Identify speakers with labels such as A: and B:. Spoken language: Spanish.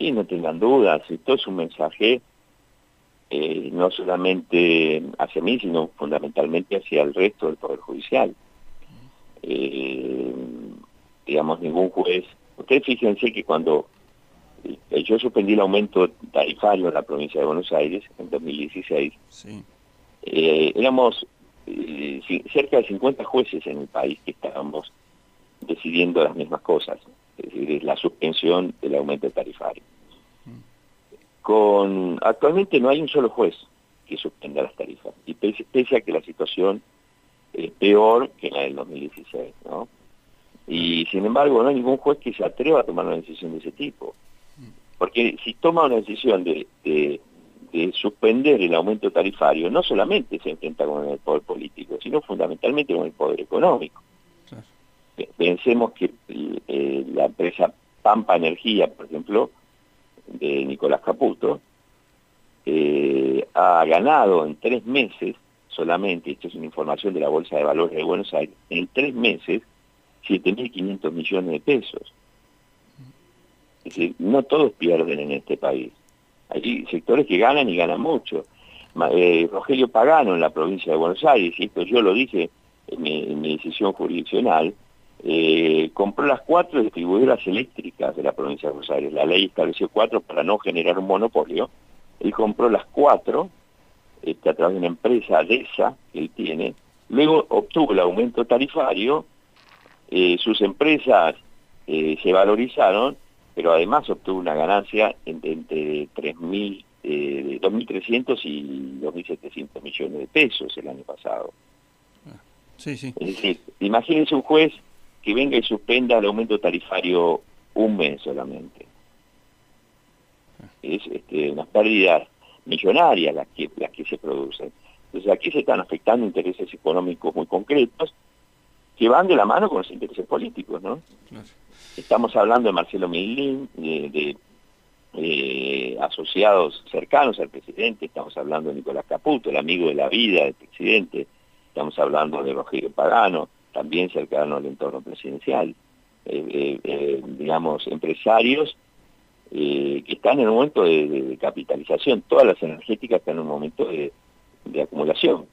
A: Sí, no tengan dudas, esto es un mensaje eh, no solamente hacia mí, sino fundamentalmente hacia el resto del Poder Judicial. Eh, digamos, ningún juez... Ustedes fíjense que cuando eh, yo suspendí el aumento tarifario en la provincia de Buenos Aires en 2016, éramos cerca de 50 jueces en el país que estábamos decidiendo las mismas cosas, es decir, la suspensión del aumento tarifario. Con, actualmente no hay un solo juez que suspenda las tarifas, y pese, a que la situación es peor que la del 2016, ¿no? Y sin embargo no hay ningún juez que se atreva a tomar una decisión de ese tipo. Porque si toma una decisión de, de, suspender el aumento tarifario, no solamente se enfrenta con el poder político, sino fundamentalmente con el poder económico. Pensemos que eh, la empresa Pampa Energía, por ejemplo, de Nicolás Caputo, eh, ha ganado en tres meses solamente, esto es una información de la Bolsa de Valores de Buenos Aires, en tres meses 7.500 millones de pesos. Es decir, no todos pierden en este país. Hay sectores que ganan y ganan mucho. Eh, Rogelio Pagano en la provincia de Buenos Aires, y esto yo lo dije en mi decisión jurisdiccional, eh, compró las cuatro distribuidoras eléctricas de la provincia de Buenos Aires. La ley estableció cuatro para no generar un monopolio. Él compró las cuatro este, a través de una empresa ADESA que él tiene. Luego obtuvo el aumento tarifario. Eh, sus empresas eh, se valorizaron, pero además obtuvo una ganancia entre, entre 3.000, eh, 2.300 y 2.700 millones de pesos el año pasado. Sí, sí. Es decir, imagínense un juez que venga y suspenda el aumento tarifario un mes solamente. Es este, unas pérdidas millonarias las que, las que se producen. Entonces aquí se están afectando intereses económicos muy concretos que van de la mano con los intereses políticos, ¿no? Estamos hablando de Marcelo Milín, de, eh, asociados cercanos al presidente, estamos hablando de Nicolás Caputo, el amigo de la vida del presidente, estamos hablando de Rogelio Pagano, también cercano al entorno presidencial, eh, eh, eh, digamos, empresarios que están en un momento de, capitalización, todas las energéticas están en un momento de, acumulación.